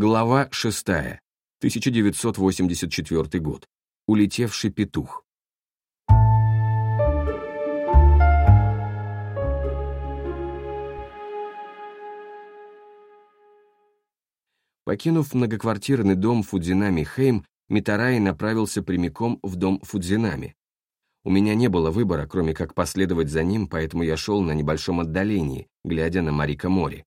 Глава 6. 1984 год. Улетевший петух. Покинув многоквартирный дом Фудзинами Хейм, Митараи направился прямиком в дом Фудзинами. У меня не было выбора, кроме как последовать за ним, поэтому я шел на небольшом отдалении, глядя на Марика Мори.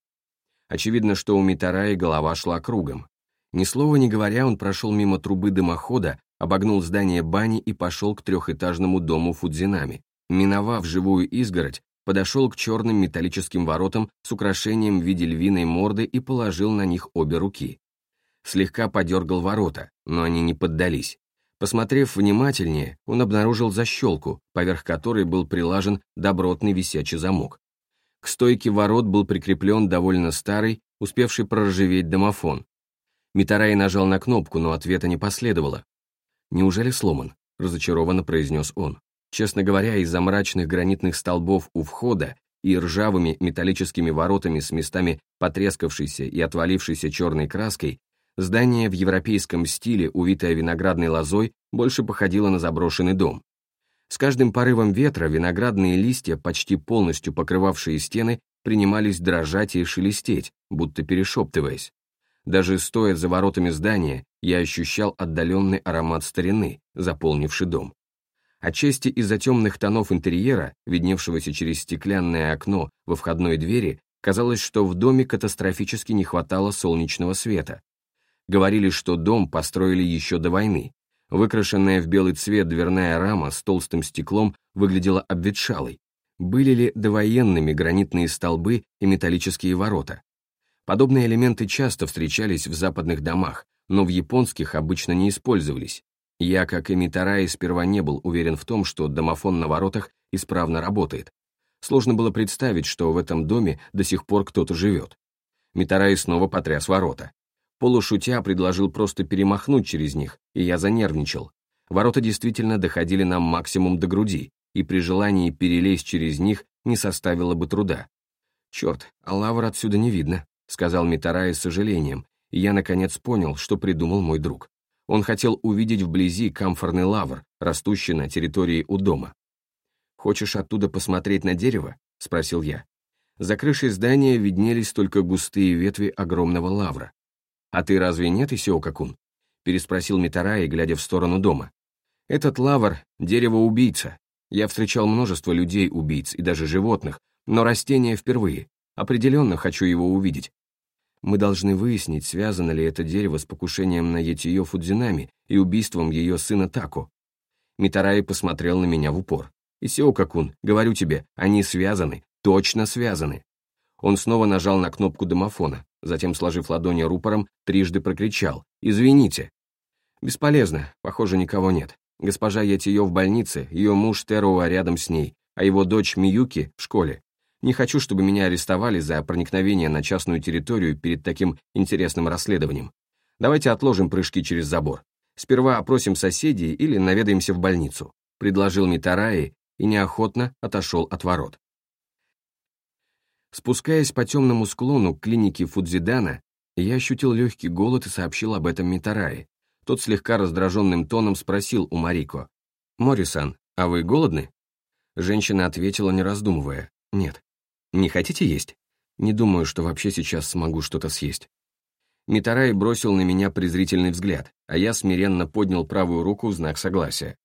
Очевидно, что у Митараи голова шла кругом. Ни слова не говоря, он прошел мимо трубы дымохода, обогнул здание бани и пошел к трехэтажному дому Фудзинами. Миновав живую изгородь, подошел к черным металлическим воротам с украшением в виде львиной морды и положил на них обе руки. Слегка подергал ворота, но они не поддались. Посмотрев внимательнее, он обнаружил защелку, поверх которой был прилажен добротный висячий замок. К стойке ворот был прикреплен довольно старый, успевший проржаветь домофон. Митарай нажал на кнопку, но ответа не последовало. «Неужели сломан?» — разочарованно произнес он. Честно говоря, из-за мрачных гранитных столбов у входа и ржавыми металлическими воротами с местами потрескавшейся и отвалившейся черной краской, здание в европейском стиле, увитое виноградной лозой, больше походило на заброшенный дом. С каждым порывом ветра виноградные листья, почти полностью покрывавшие стены, принимались дрожать и шелестеть, будто перешептываясь. Даже стоя за воротами здания, я ощущал отдаленный аромат старины, заполнивший дом. Отчасти из-за темных тонов интерьера, видневшегося через стеклянное окно во входной двери, казалось, что в доме катастрофически не хватало солнечного света. Говорили, что дом построили еще до войны. Выкрашенная в белый цвет дверная рама с толстым стеклом выглядела обветшалой. Были ли довоенными гранитные столбы и металлические ворота? Подобные элементы часто встречались в западных домах, но в японских обычно не использовались. Я, как и Митараи, сперва не был уверен в том, что домофон на воротах исправно работает. Сложно было представить, что в этом доме до сих пор кто-то живет. Митараи снова потряс ворота. Полушутя предложил просто перемахнуть через них, и я занервничал. Ворота действительно доходили нам максимум до груди, и при желании перелезть через них не составило бы труда. Черт, а лавр отсюда не видно, сказал Митараи с сожалением, и я наконец понял, что придумал мой друг. Он хотел увидеть вблизи камфорный лавр, растущий на территории у дома. «Хочешь оттуда посмотреть на дерево?» — спросил я. За крышей здания виднелись только густые ветви огромного лавра. «А ты разве нет, Исиокакун?» — переспросил Митараи, глядя в сторону дома. «Этот лавр — дерево-убийца. Я встречал множество людей-убийц и даже животных, но растения впервые. Определенно хочу его увидеть. Мы должны выяснить, связано ли это дерево с покушением на Етиё Фудзинами и убийством ее сына Тако. Митараи посмотрел на меня в упор. «Исио-какун, говорю тебе, они связаны, точно связаны». Он снова нажал на кнопку домофона, затем, сложив ладони рупором, трижды прокричал «Извините». «Бесполезно, похоже, никого нет. Госпожа Ятиё в больнице, ее муж Теруа рядом с ней, а его дочь Миюки в школе. Не хочу, чтобы меня арестовали за проникновение на частную территорию перед таким интересным расследованием. Давайте отложим прыжки через забор. Сперва опросим соседей или наведаемся в больницу», — предложил Митараи и неохотно отошел от ворот. Спускаясь по темному склону к клинике Фудзидана, я ощутил легкий голод и сообщил об этом Митараи. Тот слегка раздраженным тоном спросил у Марико. «Морисан, а вы голодны?» Женщина ответила, не раздумывая. «Нет». Не хотите есть? Не думаю, что вообще сейчас смогу что-то съесть. Митарай бросил на меня презрительный взгляд, а я смиренно поднял правую руку в знак согласия.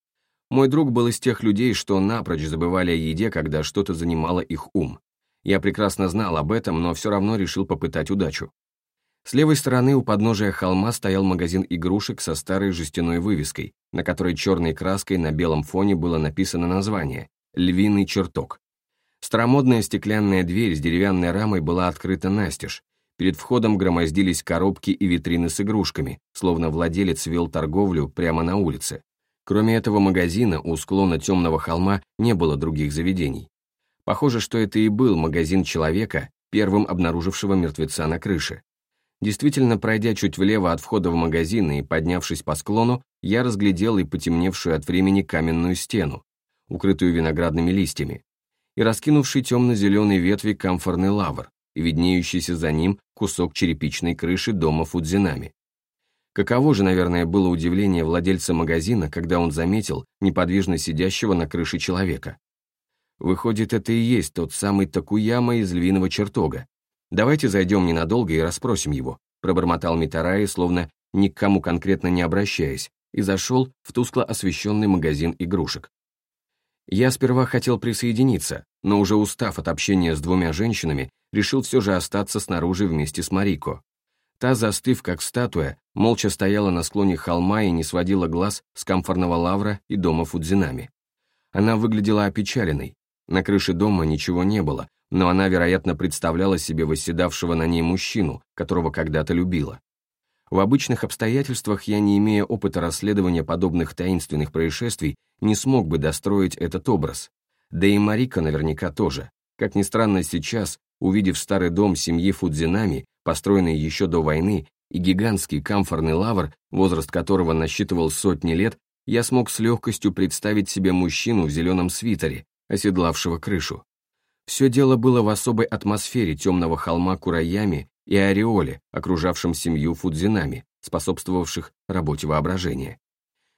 Мой друг был из тех людей, что напрочь забывали о еде, когда что-то занимало их ум. Я прекрасно знал об этом, но все равно решил попытать удачу. С левой стороны у подножия холма стоял магазин игрушек со старой жестяной вывеской, на которой черной краской на белом фоне было написано название «Львиный чертог». Старомодная стеклянная дверь с деревянной рамой была открыта настежь. Перед входом громоздились коробки и витрины с игрушками, словно владелец вел торговлю прямо на улице. Кроме этого магазина, у склона темного холма не было других заведений. Похоже, что это и был магазин человека, первым обнаружившего мертвеца на крыше. Действительно, пройдя чуть влево от входа в магазин и поднявшись по склону, я разглядел и потемневшую от времени каменную стену, укрытую виноградными листьями и раскинувший темно-зеленые ветви камфорный лавр, и виднеющийся за ним кусок черепичной крыши дома Фудзинами. Каково же, наверное, было удивление владельца магазина, когда он заметил неподвижно сидящего на крыше человека. Выходит, это и есть тот самый Такуяма из львиного чертога. Давайте зайдем ненадолго и расспросим его, пробормотал Митараи, словно ни к кому конкретно не обращаясь, и зашел в тускло освещенный магазин игрушек. Я сперва хотел присоединиться, но уже устав от общения с двумя женщинами, решил все же остаться снаружи вместе с Марико. Та, застыв как статуя, молча стояла на склоне холма и не сводила глаз с камфорного лавра и дома Фудзинами. Она выглядела опечаленной. На крыше дома ничего не было, но она, вероятно, представляла себе восседавшего на ней мужчину, которого когда-то любила. В обычных обстоятельствах я, не имея опыта расследования подобных таинственных происшествий, не смог бы достроить этот образ. Да и Марика наверняка тоже. Как ни странно сейчас, увидев старый дом семьи Фудзинами, построенный еще до войны, и гигантский камфорный лавр, возраст которого насчитывал сотни лет, я смог с легкостью представить себе мужчину в зеленом свитере, оседлавшего крышу. Все дело было в особой атмосфере темного холма Кураями и ореоле, окружавшем семью Фудзинами, способствовавших работе воображения.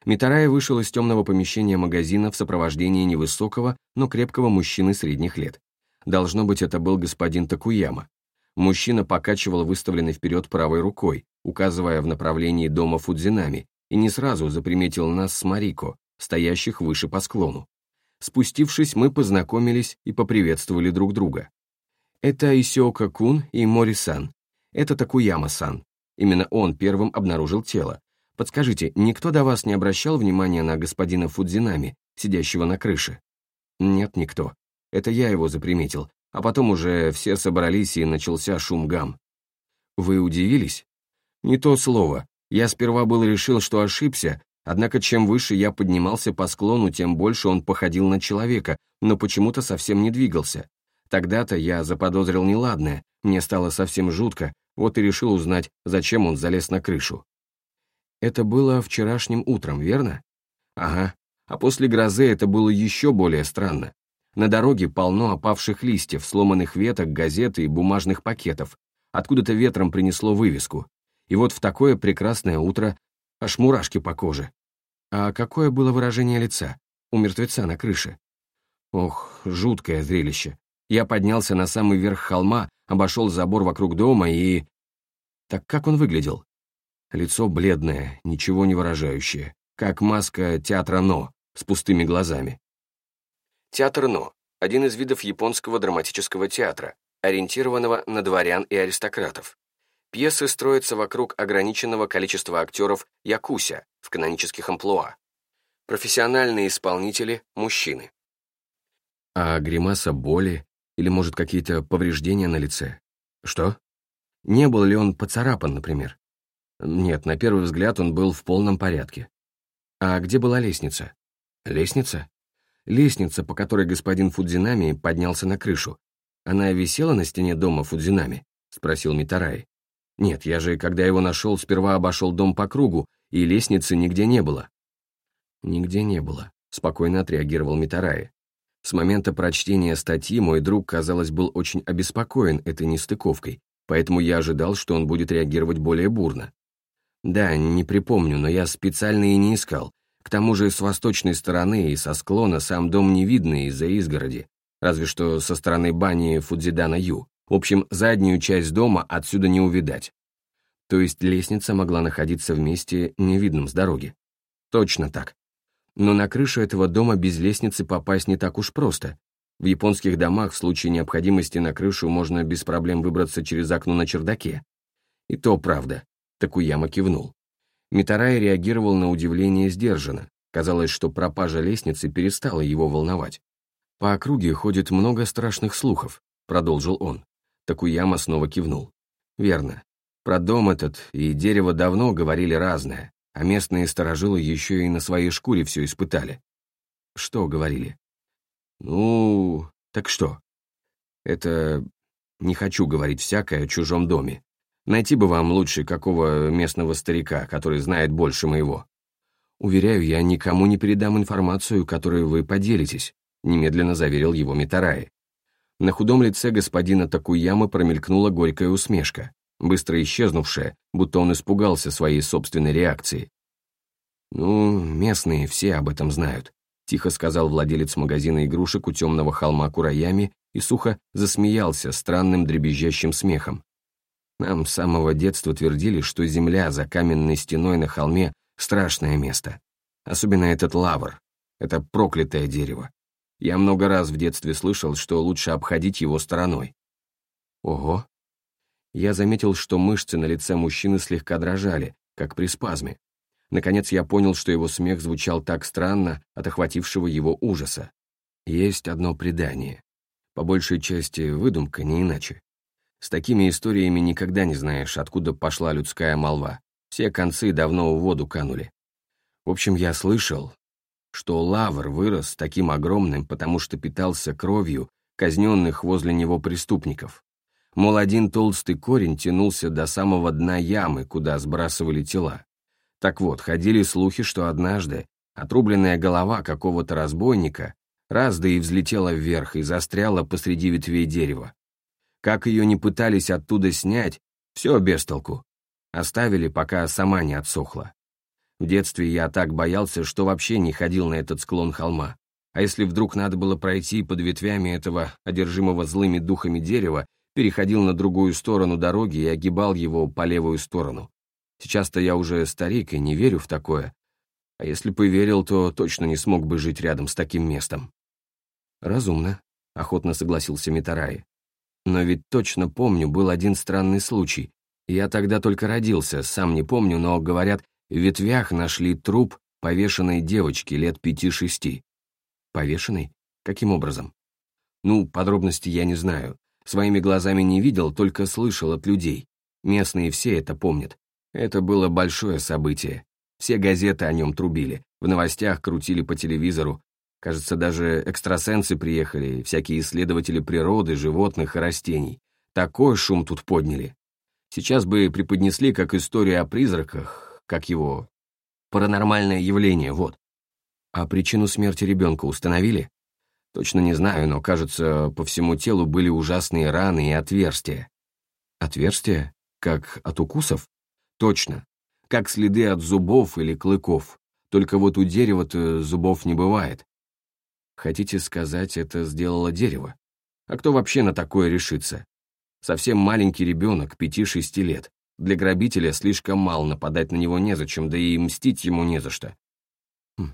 Митарай вышел из темного помещения магазина в сопровождении невысокого, но крепкого мужчины средних лет. Должно быть, это был господин Такуяма. Мужчина покачивал выставленной вперед правой рукой, указывая в направлении дома Фудзинами, и не сразу заприметил нас с Марико, стоящих выше по склону. Спустившись, мы познакомились и поприветствовали друг друга. Это Исиока-кун и Мори-сан. Это Такуяма-сан. Именно он первым обнаружил тело. Подскажите, никто до вас не обращал внимания на господина Фудзинами, сидящего на крыше? Нет, никто. Это я его заприметил, а потом уже все собрались и начался шум гам. Вы удивились? Не то слово. Я сперва был решил, что ошибся, однако чем выше я поднимался по склону, тем больше он походил на человека, но почему-то совсем не двигался. Тогда-то я заподозрил неладное, мне стало совсем жутко, вот и решил узнать, зачем он залез на крышу. Это было вчерашним утром, верно? Ага. А после грозы это было еще более странно. На дороге полно опавших листьев, сломанных веток, газет и бумажных пакетов. Откуда-то ветром принесло вывеску. И вот в такое прекрасное утро аж мурашки по коже. А какое было выражение лица у мертвеца на крыше? Ох, жуткое зрелище. Я поднялся на самый верх холма, обошел забор вокруг дома и... Так как он выглядел? Лицо бледное, ничего не выражающее, как маска театра Но, с пустыми глазами. Театр Но – один из видов японского драматического театра, ориентированного на дворян и аристократов. Пьесы строятся вокруг ограниченного количества актеров якуся в канонических амплуа. Профессиональные исполнители – мужчины. А гримаса боли или, может, какие-то повреждения на лице? Что? Не был ли он поцарапан, например? Нет, на первый взгляд он был в полном порядке. А где была лестница? Лестница? Лестница, по которой господин Фудзинами поднялся на крышу. Она висела на стене дома Фудзинами? Спросил Митарай. Нет, я же, когда его нашел, сперва обошел дом по кругу, и лестницы нигде не было. Нигде не было, спокойно отреагировал Митарай. С момента прочтения статьи мой друг, казалось, был очень обеспокоен этой нестыковкой, поэтому я ожидал, что он будет реагировать более бурно. Да, не припомню, но я специально и не искал. К тому же с восточной стороны и со склона сам дом не видно из-за изгороди, разве что со стороны бани Фудзидана-Ю. В общем, заднюю часть дома отсюда не увидать. То есть лестница могла находиться в месте, невидном с дороги. Точно так. Но на крышу этого дома без лестницы попасть не так уж просто. В японских домах в случае необходимости на крышу можно без проблем выбраться через окно на чердаке. И то правда. Такуяма кивнул. Митарай реагировал на удивление сдержанно. Казалось, что пропажа лестницы перестала его волновать. «По округе ходит много страшных слухов», — продолжил он. Такуяма снова кивнул. «Верно. Про дом этот и дерево давно говорили разное, а местные сторожилы еще и на своей шкуре все испытали». «Что говорили?» «Ну, так что?» «Это... Не хочу говорить всякое о чужом доме. Найти бы вам лучше какого местного старика, который знает больше моего. Уверяю, я никому не передам информацию, которой вы поделитесь, немедленно заверил его Митараи. На худом лице господина Такуямы промелькнула горькая усмешка, быстро исчезнувшая, будто он испугался своей собственной реакции. «Ну, местные все об этом знают», — тихо сказал владелец магазина игрушек у темного холма Кураями и сухо засмеялся странным дребезжащим смехом. Нам с самого детства твердили, что земля за каменной стеной на холме — страшное место. Особенно этот лавр. Это проклятое дерево. Я много раз в детстве слышал, что лучше обходить его стороной. Ого. Я заметил, что мышцы на лице мужчины слегка дрожали, как при спазме. Наконец я понял, что его смех звучал так странно от охватившего его ужаса. Есть одно предание. По большей части выдумка, не иначе. С такими историями никогда не знаешь, откуда пошла людская молва. Все концы давно в воду канули. В общем, я слышал, что лавр вырос таким огромным, потому что питался кровью казненных возле него преступников. Мол, один толстый корень тянулся до самого дна ямы, куда сбрасывали тела. Так вот, ходили слухи, что однажды отрубленная голова какого-то разбойника раз да и взлетела вверх и застряла посреди ветвей дерева. Как ее не пытались оттуда снять, все без толку. Оставили, пока сама не отсохла. В детстве я так боялся, что вообще не ходил на этот склон холма. А если вдруг надо было пройти под ветвями этого одержимого злыми духами дерева, переходил на другую сторону дороги и огибал его по левую сторону. Сейчас-то я уже старик и не верю в такое. А если бы верил, то точно не смог бы жить рядом с таким местом. «Разумно», — охотно согласился Митараи. «Но ведь точно помню, был один странный случай. Я тогда только родился, сам не помню, но, говорят, в ветвях нашли труп повешенной девочки лет пяти-шести. Повешенной? Каким образом? Ну, подробности я не знаю. Своими глазами не видел, только слышал от людей. Местные все это помнят. Это было большое событие. Все газеты о нем трубили, в новостях крутили по телевизору. Кажется, даже экстрасенсы приехали, всякие исследователи природы, животных и растений. Такой шум тут подняли. Сейчас бы преподнесли как историю о призраках, как его... Паранормальное явление, вот. А причину смерти ребенка установили? Точно не знаю, но, кажется, по всему телу были ужасные раны и отверстия. Отверстия? Как от укусов? Точно. Как следы от зубов или клыков. Только вот у дерева-то зубов не бывает. Хотите сказать, это сделало дерево? А кто вообще на такое решится? Совсем маленький ребенок, пяти-шести лет. Для грабителя слишком мал, нападать на него незачем, да и мстить ему не за что. Хм.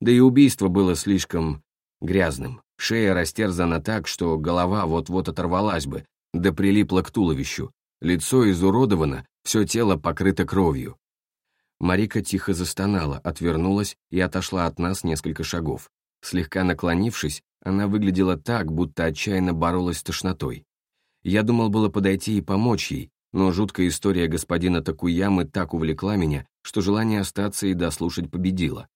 Да и убийство было слишком грязным. Шея растерзана так, что голова вот-вот оторвалась бы, да прилипла к туловищу. Лицо изуродовано, все тело покрыто кровью. Марика тихо застонала, отвернулась и отошла от нас несколько шагов. Слегка наклонившись, она выглядела так, будто отчаянно боролась с тошнотой. Я думал было подойти и помочь ей, но жуткая история господина Такуямы так увлекла меня, что желание остаться и дослушать победило.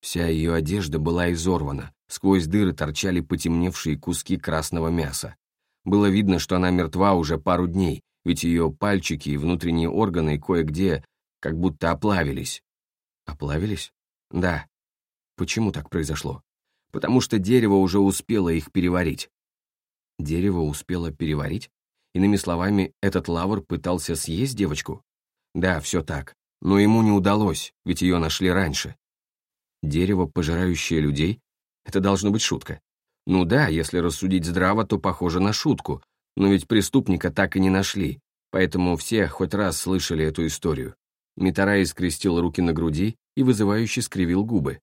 Вся ее одежда была изорвана, сквозь дыры торчали потемневшие куски красного мяса. Было видно, что она мертва уже пару дней, ведь ее пальчики и внутренние органы кое-где как будто оплавились. Оплавились? Да. Почему так произошло? Потому что дерево уже успело их переварить. Дерево успело переварить? Иными словами, этот лавр пытался съесть девочку? Да, все так. Но ему не удалось, ведь ее нашли раньше. Дерево, пожирающее людей? Это должно быть шутка. Ну да, если рассудить здраво, то похоже на шутку, но ведь преступника так и не нашли, поэтому все хоть раз слышали эту историю. Митарай скрестил руки на груди и вызывающе скривил губы.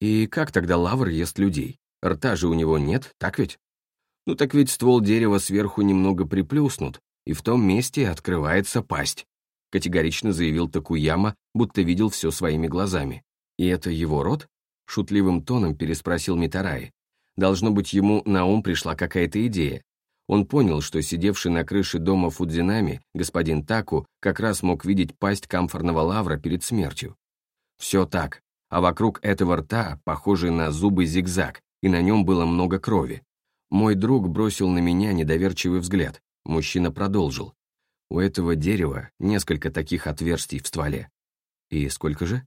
И как тогда лавр ест людей? Рта же у него нет, так ведь? Ну так ведь ствол дерева сверху немного приплюснут, и в том месте открывается пасть», — категорично заявил Такуяма, будто видел все своими глазами. «И это его рот?» — шутливым тоном переспросил Митараи. Должно быть, ему на ум пришла какая-то идея. Он понял, что сидевший на крыше дома Фудзинами господин Таку как раз мог видеть пасть камфорного лавра перед смертью. Все так, а вокруг этого рта, похожий на зубы зигзаг, и на нем было много крови. Мой друг бросил на меня недоверчивый взгляд. Мужчина продолжил. У этого дерева несколько таких отверстий в стволе. И сколько же?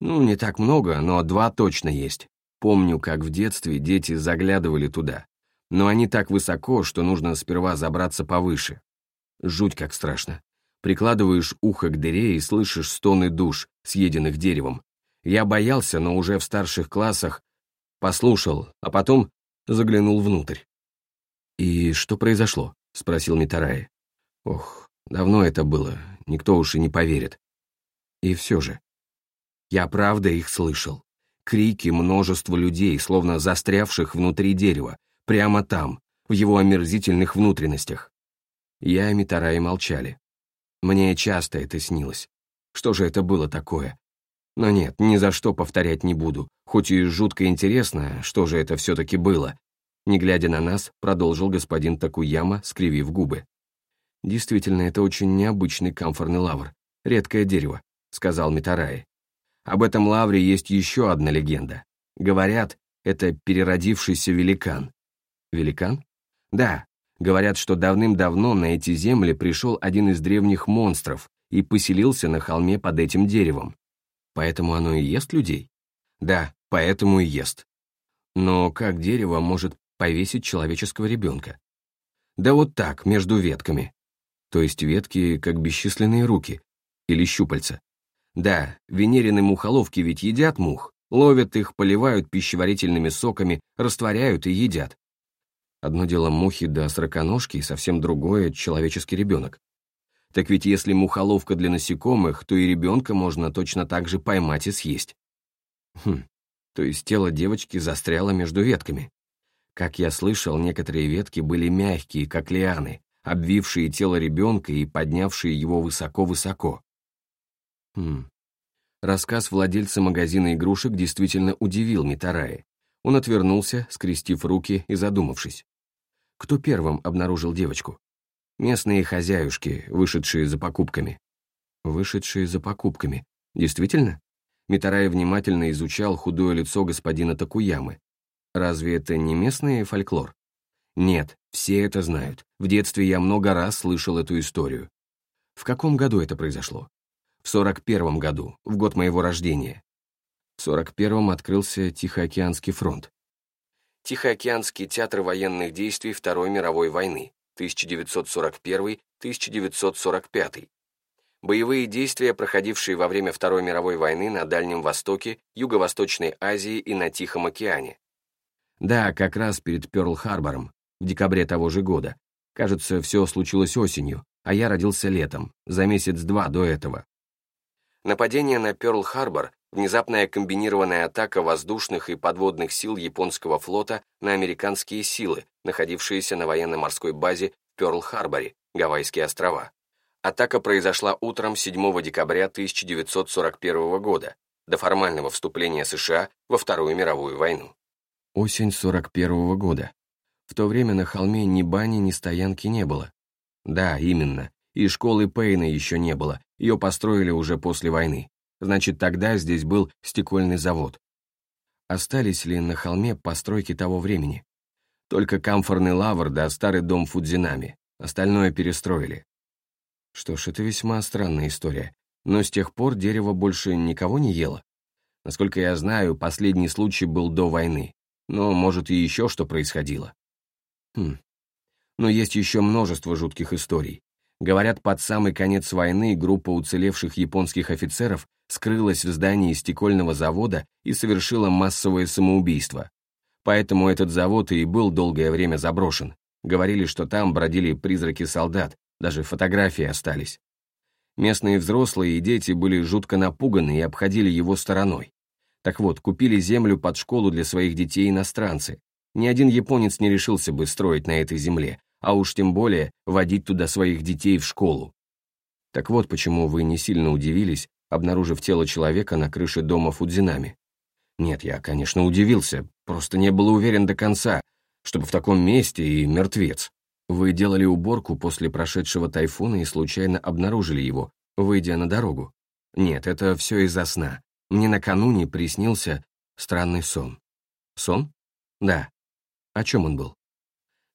Ну, не так много, но два точно есть. Помню, как в детстве дети заглядывали туда. Но они так высоко, что нужно сперва забраться повыше. Жуть как страшно. Прикладываешь ухо к дыре и слышишь стоны душ, съеденных деревом. Я боялся, но уже в старших классах послушал, а потом заглянул внутрь. «И что произошло?» — спросил Митарай. «Ох, давно это было, никто уж и не поверит». И все же. Я правда их слышал. Крики множества людей, словно застрявших внутри дерева, прямо там, в его омерзительных внутренностях. Я и Митарай молчали. Мне часто это снилось. Что же это было такое? Но нет, ни за что повторять не буду, хоть и жутко интересно, что же это все-таки было. Не глядя на нас, продолжил господин Такуяма, скривив губы. «Действительно, это очень необычный камфорный лавр. Редкое дерево», — сказал Митараи. «Об этом лавре есть еще одна легенда. Говорят, это переродившийся великан». «Великан?» «Да, Говорят, что давным-давно на эти земли пришел один из древних монстров и поселился на холме под этим деревом. Поэтому оно и ест людей? Да, поэтому и ест. Но как дерево может повесить человеческого ребенка? Да вот так, между ветками. То есть ветки, как бесчисленные руки. Или щупальца. Да, венерины мухоловки ведь едят мух, ловят их, поливают пищеварительными соками, растворяют и едят. Одно дело мухи да сороконожки, и совсем другое — человеческий ребенок. Так ведь если мухоловка для насекомых, то и ребенка можно точно так же поймать и съесть. Хм, то есть тело девочки застряло между ветками. Как я слышал, некоторые ветки были мягкие, как лианы, обвившие тело ребенка и поднявшие его высоко-высоко. Хм. Рассказ владельца магазина игрушек действительно удивил Митараи. Он отвернулся, скрестив руки и задумавшись. Кто первым обнаружил девочку? Местные хозяюшки, вышедшие за покупками. Вышедшие за покупками. Действительно? Митарай внимательно изучал худое лицо господина Такуямы. Разве это не местный фольклор? Нет, все это знают. В детстве я много раз слышал эту историю. В каком году это произошло? В сорок первом году, в год моего рождения. В сорок первом открылся Тихоокеанский фронт. Тихоокеанский театр военных действий Второй мировой войны, 1941-1945. Боевые действия, проходившие во время Второй мировой войны на Дальнем Востоке, Юго-Восточной Азии и на Тихом океане. Да, как раз перед Пёрл-Харбором, в декабре того же года. Кажется, все случилось осенью, а я родился летом, за месяц-два до этого. Нападение на Пёрл-Харбор внезапная комбинированная атака воздушных и подводных сил японского флота на американские силы, находившиеся на военно-морской базе в Пёрл-Харборе, Гавайские острова. Атака произошла утром 7 декабря 1941 года, до формального вступления США во Вторую мировую войну. Осень 41 года. В то время на холме ни бани, ни стоянки не было. Да, именно. И школы Пейна еще не было, ее построили уже после войны. Значит, тогда здесь был стекольный завод. Остались ли на холме постройки того времени? Только камфорный лавр да старый дом Фудзинами. Остальное перестроили. Что ж, это весьма странная история. Но с тех пор дерево больше никого не ело. Насколько я знаю, последний случай был до войны. Но, может, и еще что происходило. Хм. Но есть еще множество жутких историй. Говорят, под самый конец войны группа уцелевших японских офицеров скрылась в здании стекольного завода и совершила массовое самоубийство. Поэтому этот завод и был долгое время заброшен. Говорили, что там бродили призраки солдат, даже фотографии остались. Местные взрослые и дети были жутко напуганы и обходили его стороной. Так вот, купили землю под школу для своих детей иностранцы. Ни один японец не решился бы строить на этой земле, а уж тем более водить туда своих детей в школу. Так вот почему вы не сильно удивились, обнаружив тело человека на крыше дома Фудзинами. Нет, я, конечно, удивился, просто не был уверен до конца, чтобы в таком месте и мертвец. Вы делали уборку после прошедшего тайфуна и случайно обнаружили его, выйдя на дорогу. Нет, это все из-за сна. Мне накануне приснился странный сон. Сон? Да. О чем он был?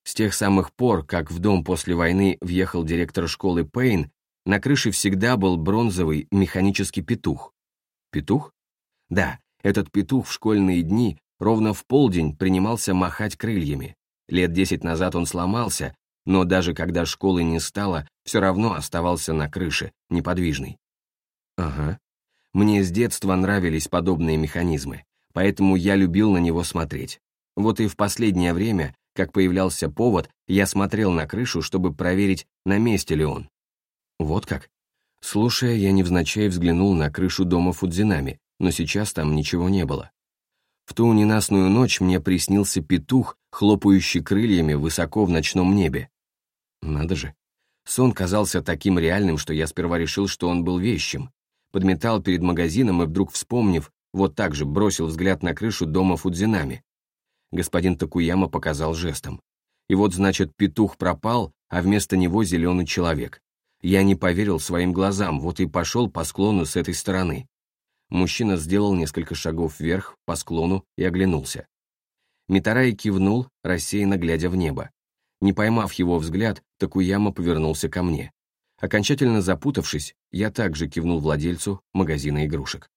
С тех самых пор, как в дом после войны въехал директор школы Пейн, на крыше всегда был бронзовый механический петух. Петух? Да, этот петух в школьные дни ровно в полдень принимался махать крыльями. Лет десять назад он сломался, но даже когда школы не стало, все равно оставался на крыше, неподвижный. Ага. Мне с детства нравились подобные механизмы, поэтому я любил на него смотреть. Вот и в последнее время, как появлялся повод, я смотрел на крышу, чтобы проверить, на месте ли он. Вот как? Слушая, я невзначай взглянул на крышу дома Фудзинами, но сейчас там ничего не было. В ту ненастную ночь мне приснился петух, хлопающий крыльями высоко в ночном небе. Надо же. Сон казался таким реальным, что я сперва решил, что он был вещим. Подметал перед магазином и вдруг вспомнив, вот так же бросил взгляд на крышу дома Фудзинами. Господин Такуяма показал жестом. И вот, значит, петух пропал, а вместо него зеленый человек. Я не поверил своим глазам, вот и пошел по склону с этой стороны. Мужчина сделал несколько шагов вверх, по склону, и оглянулся. Митарай кивнул, рассеянно глядя в небо. Не поймав его взгляд, Такуяма повернулся ко мне. Окончательно запутавшись, я также кивнул владельцу магазина игрушек.